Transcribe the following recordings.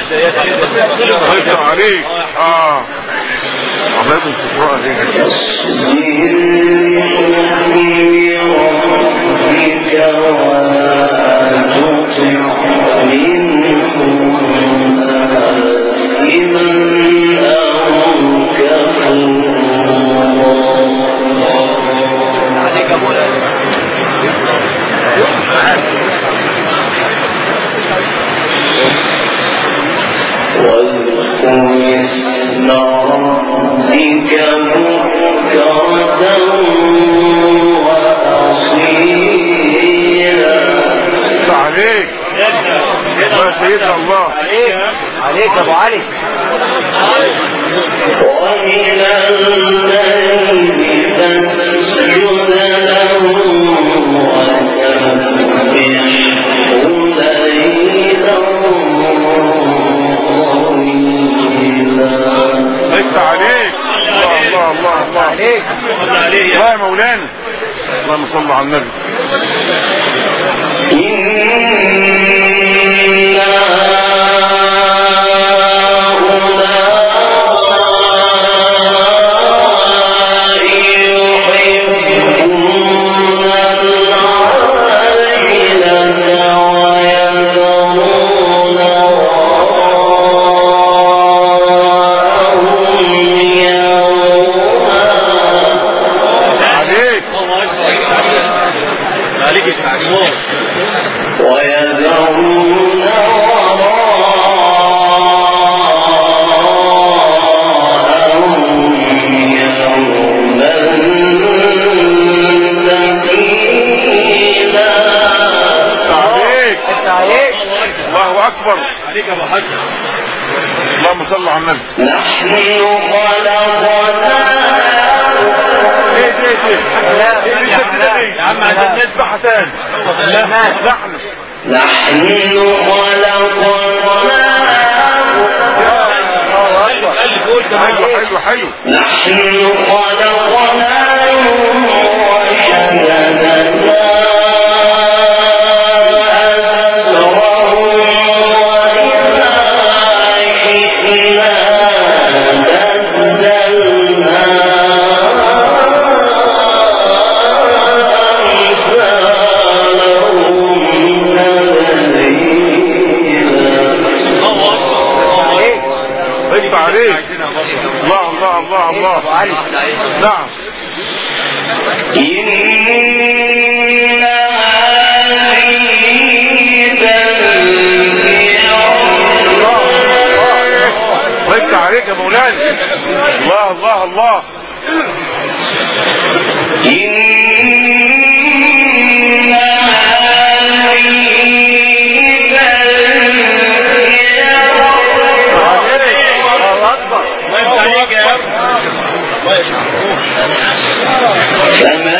خفت عليك. آه. عمال بتقرا عليك بسم الله ربك واتوب سيدنا الله. عليك عليك أبو علي. ومن الليل فاسجد مولانا. اللهم صل على النبي. عليك أبو اللهم صل على النبي. نحن خلقنا إيه خلقنا إيه لا. يا عم عشان نسبح حسان لا. نحن نحن خلقناكم حلو حلو نحن خلقناهم وشددناهم علي نعم عليك يا مولانا Amen.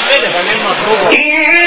tarde le ponemos.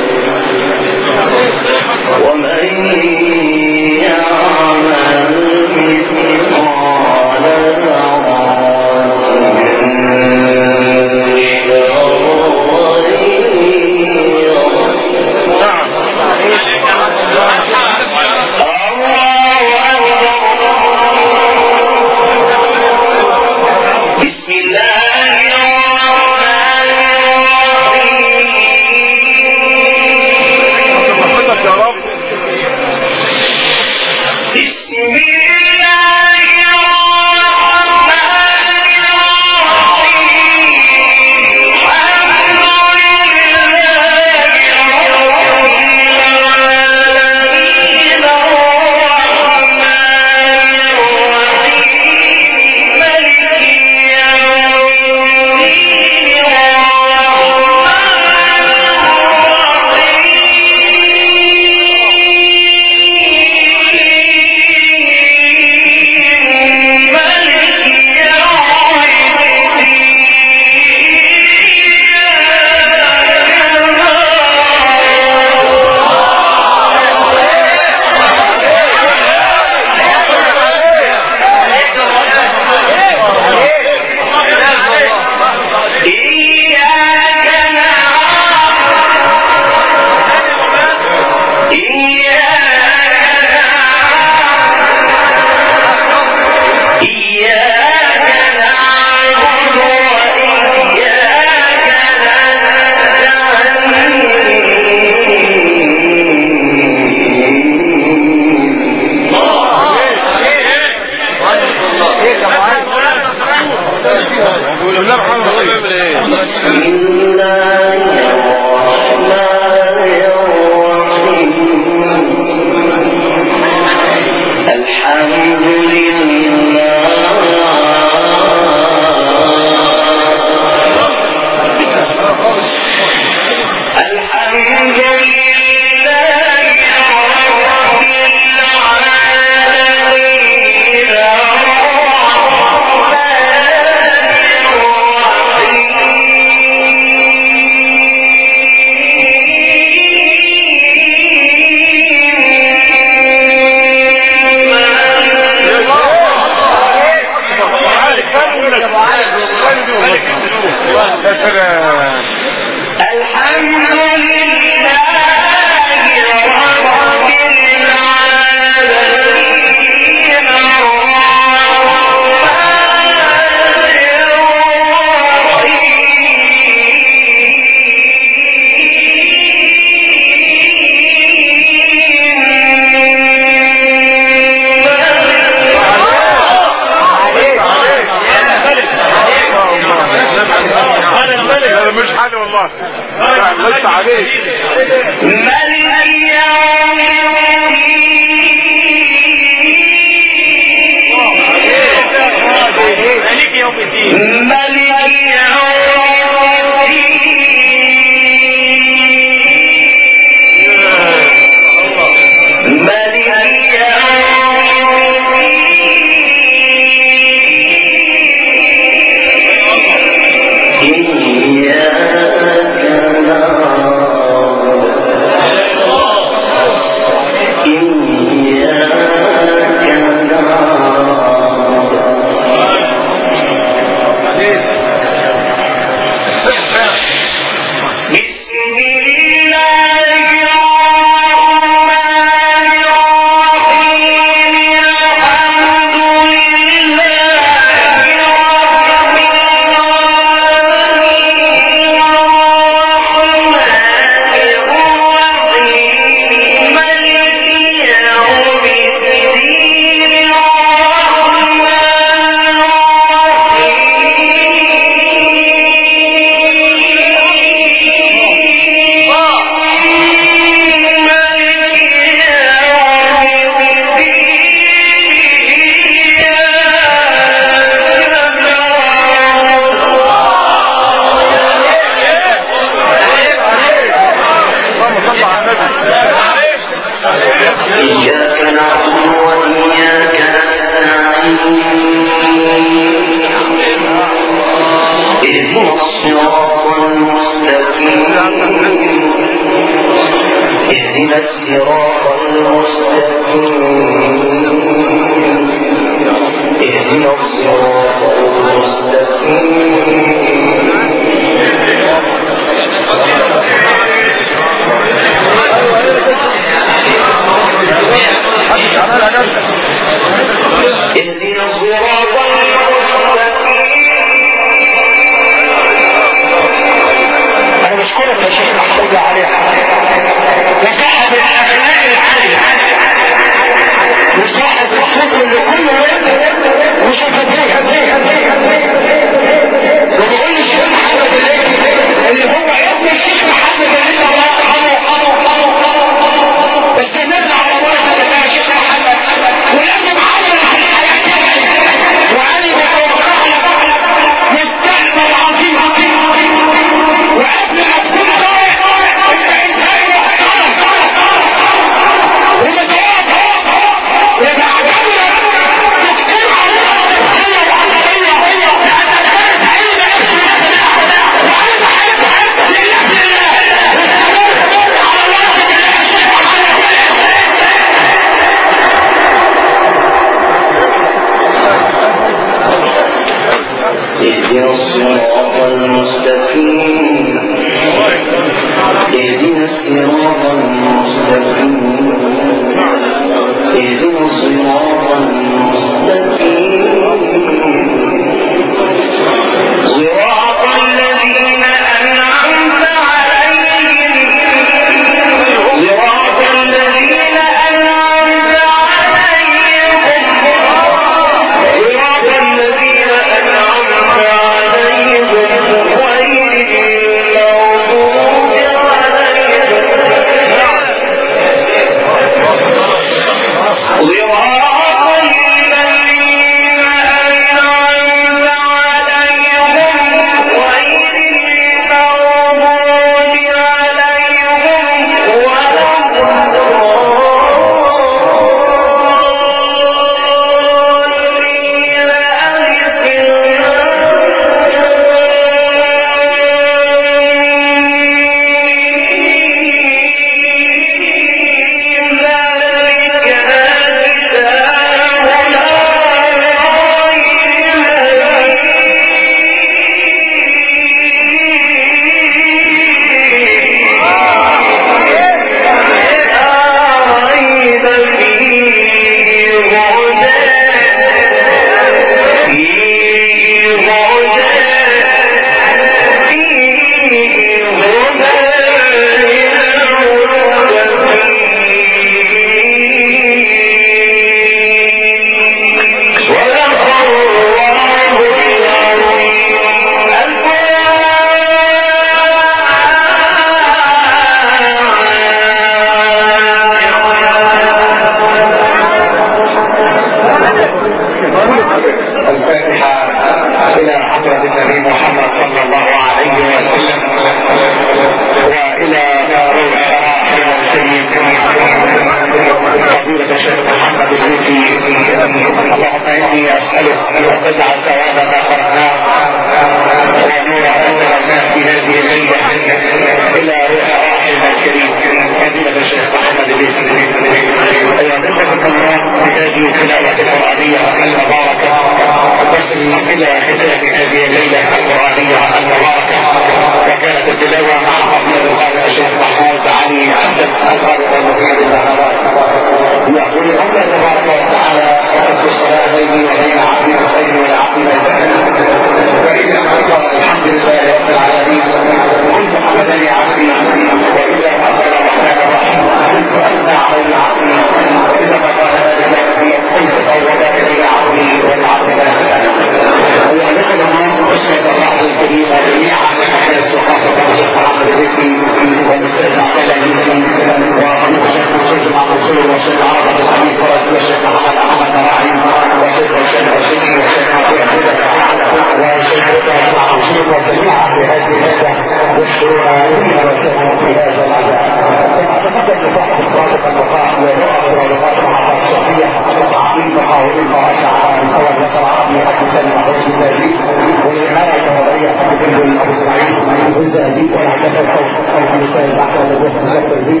الزهدي وعن حدثنا صوت عن عبد السيد احمد بن بكر الزكري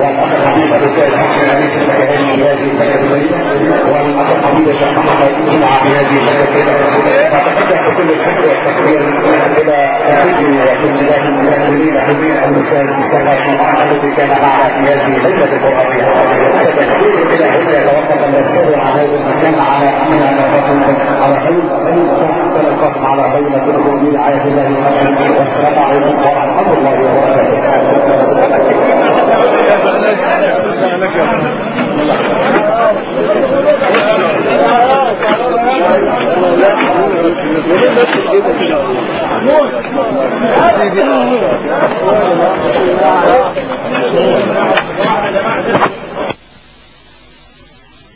وعن اخر حبيب عبد السيد احمد انيس المكاني هذه البلد وعن اخر حبيب الشيخ محمد بن عبد من هذه البلد فتفتح كل الفكر والتفكير إلى الفكر والانسداد الله حبيب عبد السيد حسين الشمعان الذي كان معنا في هذه الليلة القرانيه ستكون إلى حين يتوقف السر على هذا المكان على امن على على حين على حين على بينه وبين عهد الله والسلام عليكم ورحمة الله وبركاته